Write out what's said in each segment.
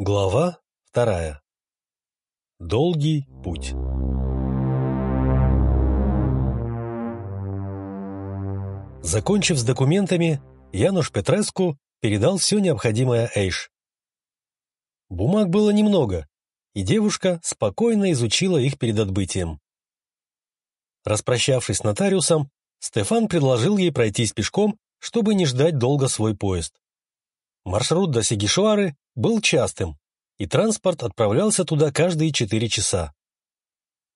Глава вторая. Долгий путь. Закончив с документами, Януш Петреску передал все необходимое Эйш. Бумаг было немного, и девушка спокойно изучила их перед отбытием. Распрощавшись с нотариусом, Стефан предложил ей пройтись пешком, чтобы не ждать долго свой поезд. Маршрут до Сигишуары был частым, и транспорт отправлялся туда каждые четыре часа.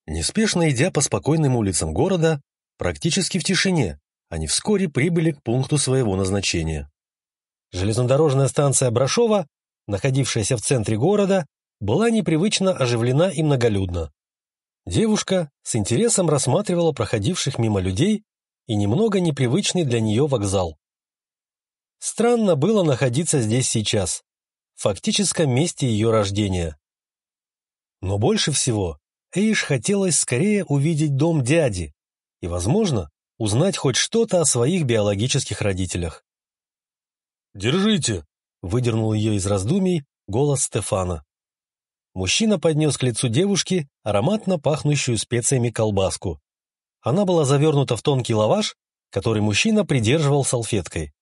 Неспешно идя по спокойным улицам города, практически в тишине, они вскоре прибыли к пункту своего назначения. Железнодорожная станция Брашова, находившаяся в центре города, была непривычно оживлена и многолюдна. Девушка с интересом рассматривала проходивших мимо людей и немного непривычный для нее вокзал. Странно было находиться здесь сейчас, в фактическом месте ее рождения. Но больше всего Эйш хотелось скорее увидеть дом дяди и, возможно, узнать хоть что-то о своих биологических родителях. «Держите!» — выдернул ее из раздумий голос Стефана. Мужчина поднес к лицу девушки ароматно пахнущую специями колбаску. Она была завернута в тонкий лаваш, который мужчина придерживал салфеткой.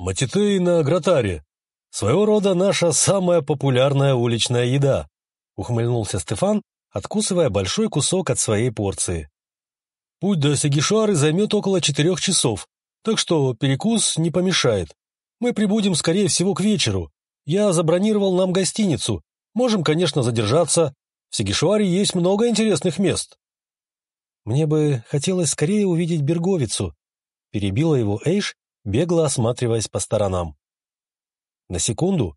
Матитей на гратаре. Своего рода наша самая популярная уличная еда, ухмыльнулся Стефан, откусывая большой кусок от своей порции. Путь до Сагишары займет около четырех часов, так что перекус не помешает. Мы прибудем, скорее всего, к вечеру. Я забронировал нам гостиницу. Можем, конечно, задержаться. В Сагишуаре есть много интересных мест. Мне бы хотелось скорее увидеть Берговицу. Перебила его Эйш, бегло осматриваясь по сторонам. На секунду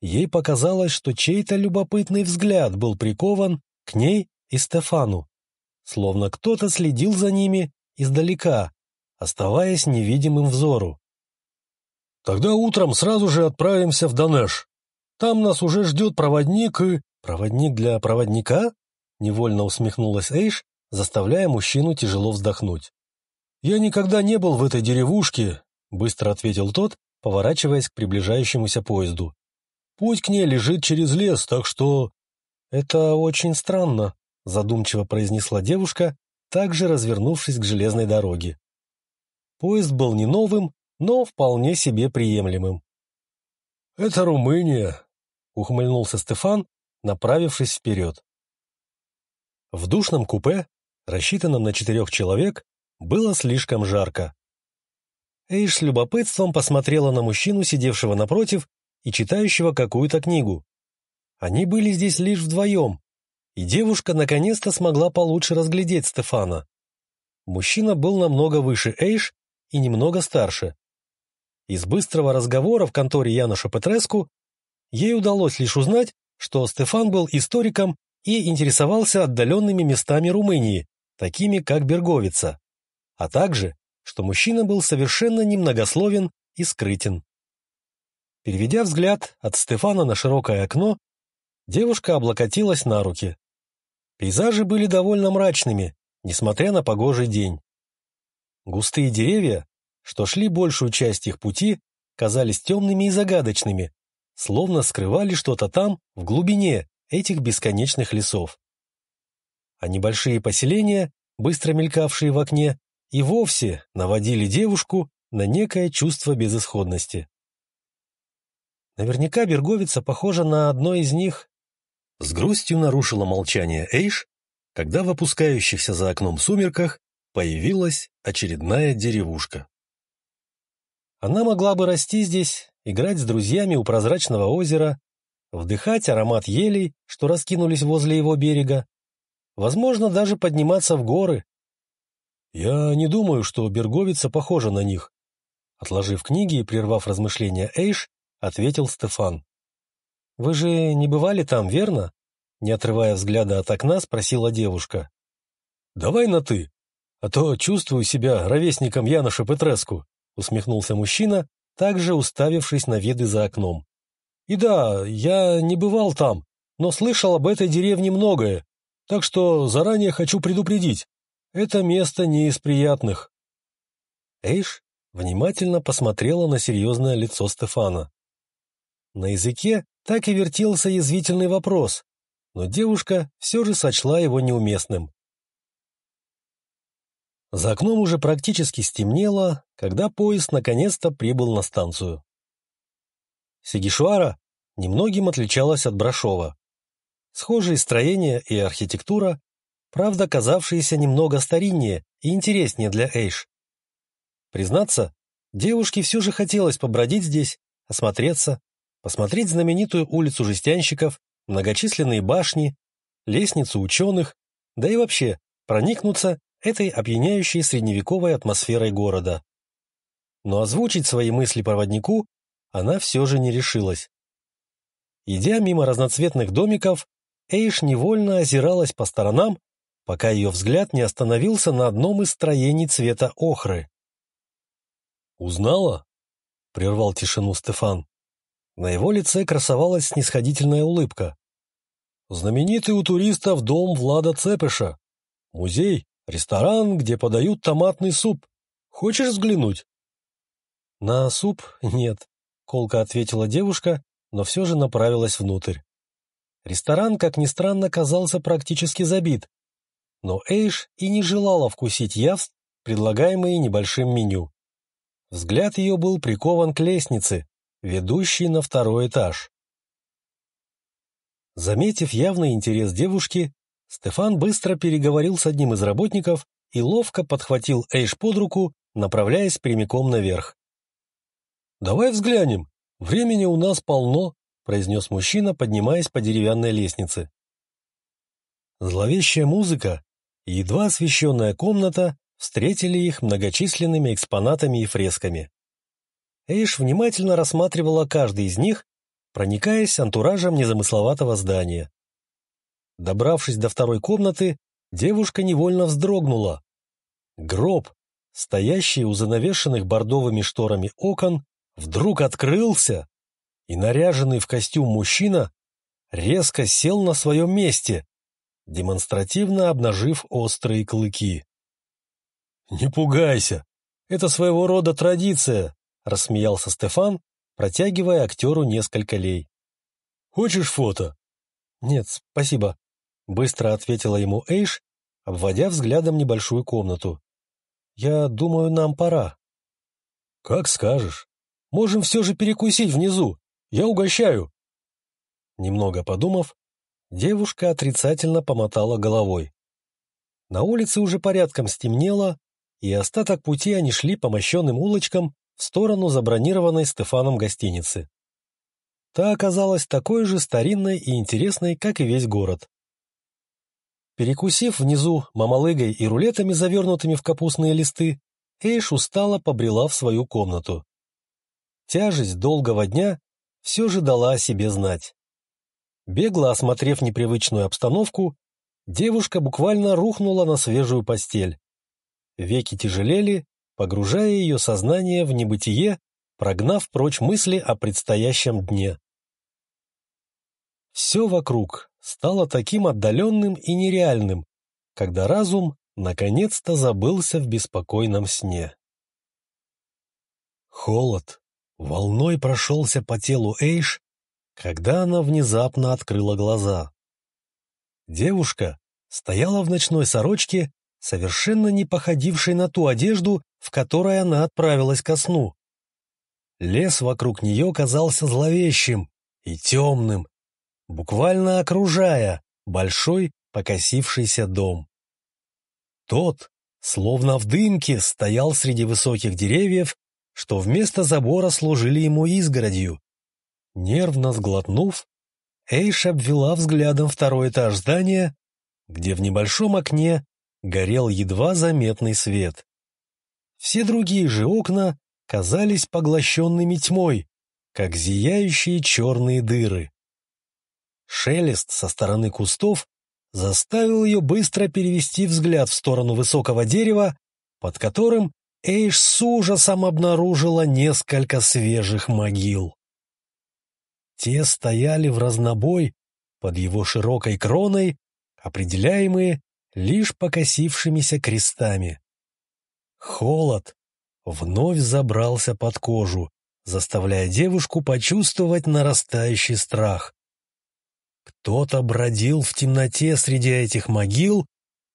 ей показалось, что чей-то любопытный взгляд был прикован к ней и Стефану, словно кто-то следил за ними издалека, оставаясь невидимым взору. «Тогда утром сразу же отправимся в Данеш. Там нас уже ждет проводник и...» «Проводник для проводника?» — невольно усмехнулась Эйш, заставляя мужчину тяжело вздохнуть. «Я никогда не был в этой деревушке быстро ответил тот, поворачиваясь к приближающемуся поезду. Путь к ней лежит через лес, так что... Это очень странно, задумчиво произнесла девушка, также развернувшись к железной дороге. Поезд был не новым, но вполне себе приемлемым. «Это Румыния», — ухмыльнулся Стефан, направившись вперед. В душном купе, рассчитанном на четырех человек, было слишком жарко. Эйш с любопытством посмотрела на мужчину, сидевшего напротив и читающего какую-то книгу. Они были здесь лишь вдвоем, и девушка наконец-то смогла получше разглядеть Стефана. Мужчина был намного выше Эйш и немного старше. Из быстрого разговора в конторе Януша Петреску ей удалось лишь узнать, что Стефан был историком и интересовался отдаленными местами Румынии, такими как Берговица, а также что мужчина был совершенно немногословен и скрытен. Переведя взгляд от Стефана на широкое окно, девушка облокотилась на руки. Пейзажи были довольно мрачными, несмотря на погожий день. Густые деревья, что шли большую часть их пути, казались темными и загадочными, словно скрывали что-то там, в глубине этих бесконечных лесов. А небольшие поселения, быстро мелькавшие в окне, и вовсе наводили девушку на некое чувство безысходности. Наверняка Берговица похожа на одно из них. С грустью нарушила молчание Эйш, когда в опускающихся за окном сумерках появилась очередная деревушка. Она могла бы расти здесь, играть с друзьями у прозрачного озера, вдыхать аромат елей, что раскинулись возле его берега, возможно, даже подниматься в горы, «Я не думаю, что Берговица похожа на них», отложив книги и прервав размышления Эйш, ответил Стефан. «Вы же не бывали там, верно?» Не отрывая взгляда от окна, спросила девушка. «Давай на «ты», а то чувствую себя ровесником Яноша Петреску», усмехнулся мужчина, также уставившись на виды за окном. «И да, я не бывал там, но слышал об этой деревне многое, так что заранее хочу предупредить. Это место не из приятных. Эйш внимательно посмотрела на серьезное лицо Стефана. На языке так и вертелся язвительный вопрос, но девушка все же сочла его неуместным. За окном уже практически стемнело, когда поезд наконец-то прибыл на станцию. Сигишуара немногим отличалась от Брашова. Схожие строения и архитектура, правда, казавшиеся немного стариннее и интереснее для Эйш. Признаться, девушке все же хотелось побродить здесь, осмотреться, посмотреть знаменитую улицу жестянщиков, многочисленные башни, лестницу ученых, да и вообще проникнуться этой опьяняющей средневековой атмосферой города. Но озвучить свои мысли проводнику она все же не решилась. Идя мимо разноцветных домиков, Эйш невольно озиралась по сторонам, пока ее взгляд не остановился на одном из строений цвета охры. «Узнала?» — прервал тишину Стефан. На его лице красовалась снисходительная улыбка. «Знаменитый у туристов дом Влада Цепыша. Музей, ресторан, где подают томатный суп. Хочешь взглянуть?» «На суп нет», — колко ответила девушка, но все же направилась внутрь. Ресторан, как ни странно, казался практически забит, но Эйш и не желала вкусить явств, предлагаемые небольшим меню. Взгляд ее был прикован к лестнице, ведущей на второй этаж. Заметив явный интерес девушки, Стефан быстро переговорил с одним из работников и ловко подхватил Эйш под руку, направляясь прямиком наверх. «Давай взглянем», «Времени у нас полно», — произнес мужчина, поднимаясь по деревянной лестнице. Зловещая музыка едва освещенная комната встретили их многочисленными экспонатами и фресками. Эйш внимательно рассматривала каждый из них, проникаясь антуражем незамысловатого здания. Добравшись до второй комнаты, девушка невольно вздрогнула. Гроб, стоящий у занавешенных бордовыми шторами окон, вдруг открылся, и наряженный в костюм мужчина резко сел на своем месте, демонстративно обнажив острые клыки. «Не пугайся, это своего рода традиция», — рассмеялся Стефан, протягивая актеру несколько лей. «Хочешь фото?» «Нет, спасибо», — быстро ответила ему Эйш, обводя взглядом небольшую комнату. «Я думаю, нам пора». «Как скажешь». Можем все же перекусить внизу. Я угощаю. Немного подумав, девушка отрицательно помотала головой. На улице уже порядком стемнело, и остаток пути они шли по мощенным улочкам в сторону забронированной Стефаном гостиницы. Та оказалась такой же старинной и интересной, как и весь город. Перекусив внизу мамалыгой и рулетами, завернутыми в капустные листы, Эйш устало побрела в свою комнату. Тяжесть долгого дня все же дала о себе знать. Бегло осмотрев непривычную обстановку, девушка буквально рухнула на свежую постель. Веки тяжелели, погружая ее сознание в небытие, прогнав прочь мысли о предстоящем дне. Все вокруг стало таким отдаленным и нереальным, когда разум наконец-то забылся в беспокойном сне. Холод, волной прошелся по телу Эйш, когда она внезапно открыла глаза. Девушка стояла в ночной сорочке, совершенно не походившей на ту одежду, в которой она отправилась ко сну. Лес вокруг нее казался зловещим и темным, буквально окружая большой покосившийся дом. Тот, словно в дымке, стоял среди высоких деревьев что вместо забора служили ему изгородью. Нервно сглотнув, Эйш обвела взглядом второй этаж здания, где в небольшом окне горел едва заметный свет. Все другие же окна казались поглощенными тьмой, как зияющие черные дыры. Шелест со стороны кустов заставил ее быстро перевести взгляд в сторону высокого дерева, под которым Эйш с ужасом обнаружила несколько свежих могил. Те стояли в разнобой под его широкой кроной, определяемые лишь покосившимися крестами. Холод вновь забрался под кожу, заставляя девушку почувствовать нарастающий страх. Кто-то бродил в темноте среди этих могил,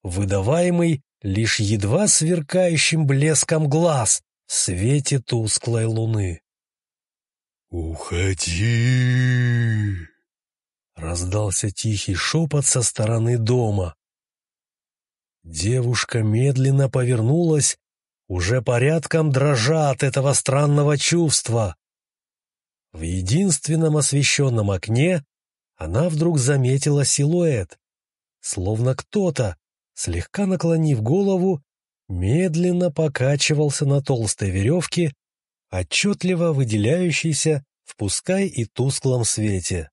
выдаваемый лишь едва сверкающим блеском глаз в свете тусклой луны. «Уходи!» — раздался тихий шепот со стороны дома. Девушка медленно повернулась, уже порядком дрожа от этого странного чувства. В единственном освещенном окне она вдруг заметила силуэт, словно кто-то, слегка наклонив голову, медленно покачивался на толстой веревке, отчетливо выделяющейся в пускай и тусклом свете.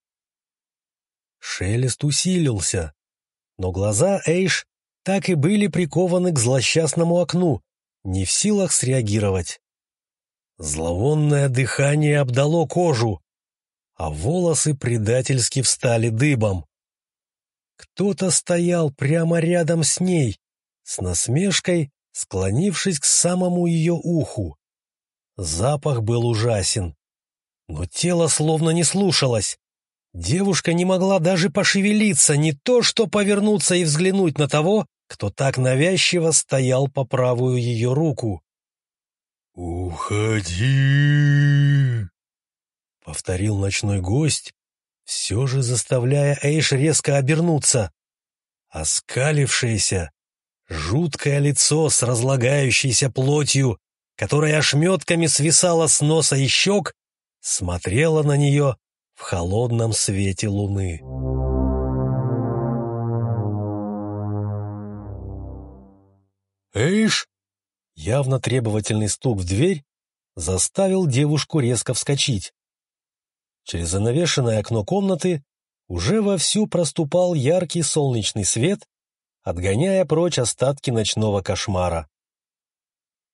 Шелест усилился, но глаза Эйш так и были прикованы к злосчастному окну, не в силах среагировать. Зловонное дыхание обдало кожу, а волосы предательски встали дыбом. Кто-то стоял прямо рядом с ней, с насмешкой, склонившись к самому ее уху. Запах был ужасен, но тело словно не слушалось. Девушка не могла даже пошевелиться, не то что повернуться и взглянуть на того, кто так навязчиво стоял по правую ее руку. «Уходи!» — повторил ночной гость, все же заставляя Эйш резко обернуться. Оскалившееся, жуткое лицо с разлагающейся плотью, которая ошметками свисала с носа и щек, смотрело на нее в холодном свете луны. «Эйш!» Явно требовательный стук в дверь заставил девушку резко вскочить. Через занавешенное окно комнаты уже вовсю проступал яркий солнечный свет, отгоняя прочь остатки ночного кошмара.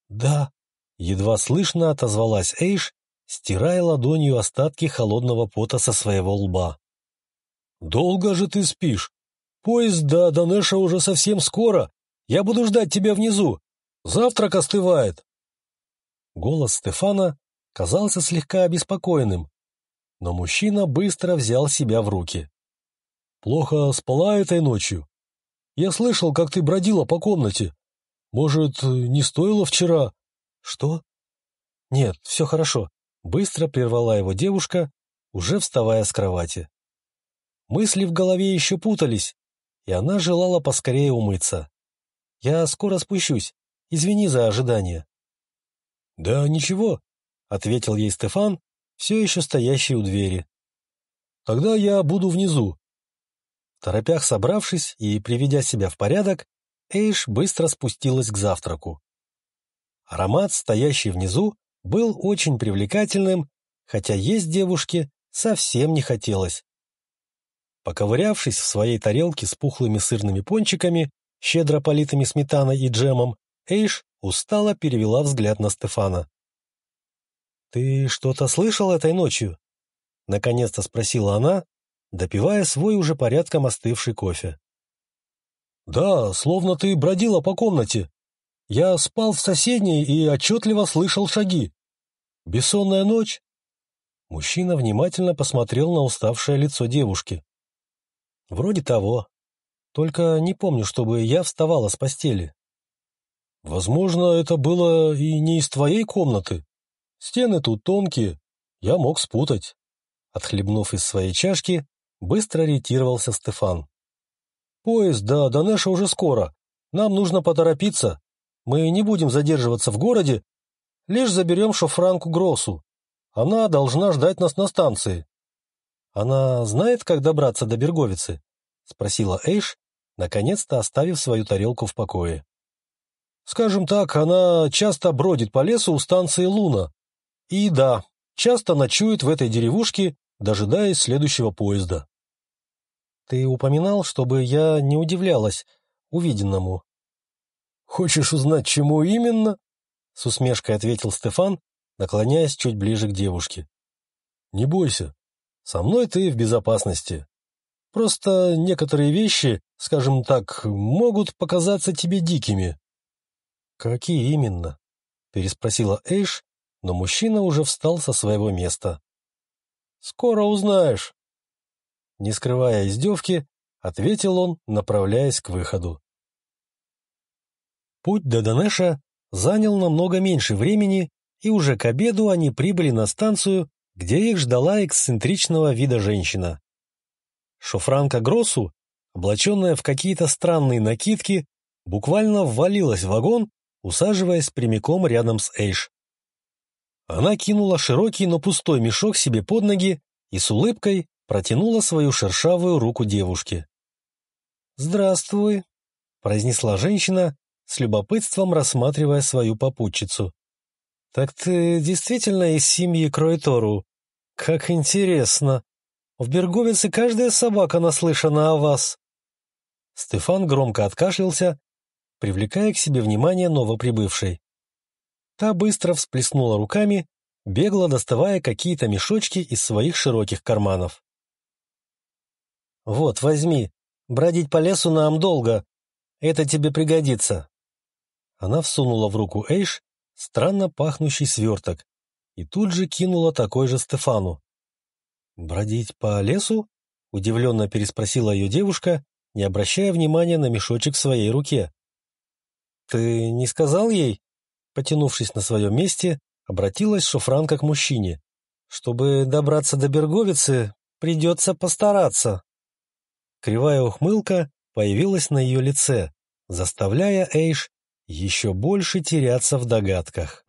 «Да», — едва слышно отозвалась Эйш, стирая ладонью остатки холодного пота со своего лба. «Долго же ты спишь? Поезд до Данеша уже совсем скоро, я буду ждать тебя внизу. Завтрак остывает. Голос Стефана казался слегка обеспокоенным, но мужчина быстро взял себя в руки. «Плохо спала этой ночью? Я слышал, как ты бродила по комнате. Может, не стоило вчера?» «Что?» «Нет, все хорошо», — быстро прервала его девушка, уже вставая с кровати. Мысли в голове еще путались, и она желала поскорее умыться. Я скоро спущусь. Извини за ожидание. — Да ничего, — ответил ей Стефан, все еще стоящий у двери. — Тогда я буду внизу. В торопях собравшись и приведя себя в порядок, Эйш быстро спустилась к завтраку. Аромат, стоящий внизу, был очень привлекательным, хотя есть девушке совсем не хотелось. Поковырявшись в своей тарелке с пухлыми сырными пончиками, щедро политыми сметаной и джемом, Эйш устало перевела взгляд на Стефана. «Ты что-то слышал этой ночью?» — наконец-то спросила она, допивая свой уже порядком остывший кофе. «Да, словно ты бродила по комнате. Я спал в соседней и отчетливо слышал шаги. Бессонная ночь?» Мужчина внимательно посмотрел на уставшее лицо девушки. «Вроде того», только не помню, чтобы я вставала с постели. Возможно, это было и не из твоей комнаты. Стены тут тонкие, я мог спутать. Отхлебнув из своей чашки, быстро ретировался Стефан. Поезд до Данеша уже скоро. Нам нужно поторопиться. Мы не будем задерживаться в городе, лишь заберем шофранку Гроссу. Она должна ждать нас на станции. Она знает, как добраться до Берговицы? — спросила Эйш, наконец-то оставив свою тарелку в покое. «Скажем так, она часто бродит по лесу у станции Луна. И да, часто ночует в этой деревушке, дожидаясь следующего поезда». «Ты упоминал, чтобы я не удивлялась увиденному?» «Хочешь узнать, чему именно?» — с усмешкой ответил Стефан, наклоняясь чуть ближе к девушке. «Не бойся, со мной ты в безопасности. Просто некоторые вещи, скажем так, могут показаться тебе дикими. «Какие именно?» — переспросила Эйш, но мужчина уже встал со своего места. «Скоро узнаешь!» Не скрывая издевки, ответил он, направляясь к выходу. Путь до Данеша занял намного меньше времени, и уже к обеду они прибыли на станцию, где их ждала эксцентричного вида женщина. Шофранка Гроссу, облаченная в какие-то странные накидки, буквально ввалилась в вагон, усаживаясь прямиком рядом с Эйш. Она кинула широкий, но пустой мешок себе под ноги и с улыбкой протянула свою шершавую руку девушке. «Здравствуй», — произнесла женщина, с любопытством рассматривая свою попутчицу. «Так ты действительно из семьи Кройтору? Как интересно! В Берговице каждая собака наслышана о вас!» Стефан громко откашлялся, привлекая к себе внимание новоприбывшей. Та быстро всплеснула руками, бегло доставая какие-то мешочки из своих широких карманов. «Вот, возьми. Бродить по лесу нам долго. Это тебе пригодится». Она всунула в руку Эйш странно пахнущий сверток и тут же кинула такой же Стефану. «Бродить по лесу?» — удивленно переспросила ее девушка, не обращая внимания на мешочек в своей руке. «Ты не сказал ей?» Потянувшись на своем месте, обратилась Шуфранка к мужчине. «Чтобы добраться до Берговицы, придется постараться». Кривая ухмылка появилась на ее лице, заставляя Эйш еще больше теряться в догадках.